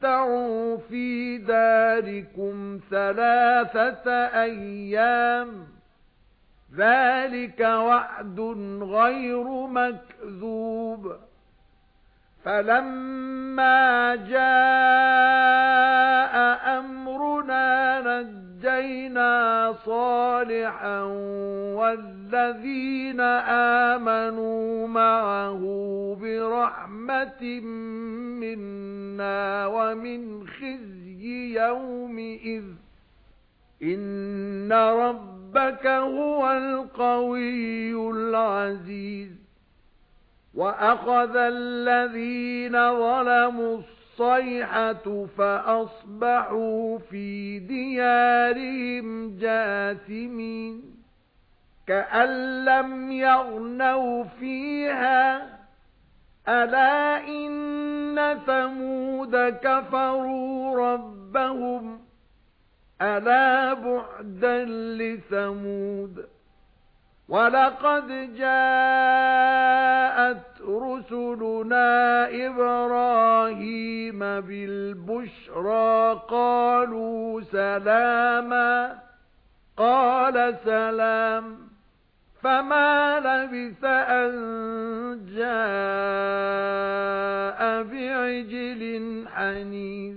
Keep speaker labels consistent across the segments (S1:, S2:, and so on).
S1: تَمَتَّعُوا فِي دَارِكُمْ ثَلَاثَةَ أَيَّامٍ. ذَلِكَ وَعْدٌ غَيْرُ مَكْذُوبٍ. فَلَمَّا جَاءَ أَمْرُنَا نَجَّيْنَا صَالِحًا وَالَّذِينَ آمَنُوا مَعَهُ بِرَحْمَةٍ مِنَّا وَمِنْ خِزْيِ يَوْمِئِذٍ إِنَّ رَبَّكَ هُوَ الْقَوِيُّ الْعَزِيزُ وَأَخَذَ الَّذِينَ ظَلَمُوا الصَّيْحَةُ فَأَصْبَحُوا فِي دِيَارِهِمْ جَاثِمِينَ كَأَن لَّمْ يَغْنَوْا فِيهَا أَلَا إِنَّ ثَمُودَ كَفَرُوا رَبَّهُمْ أَلَا بُعْدًا لِثَمُودَ وَلَقَدْ جَاءَتْ رُسُلُنَا إِبْرَاهِيمَ بِالْبُشْرَى قَالُوا سَلَامًا قَالَ سَلَامٌ فَمَا لَبِثَ أَن جَاءَ بِعِجْلٍ حَنِيذٍ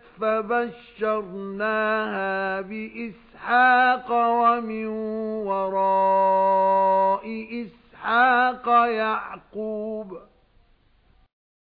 S1: فَبَشَّرْنَاهَا بِإِسْحَاقَ وَمِن وَرَاءِ إِسْحَاقَ يَعْقُوبَ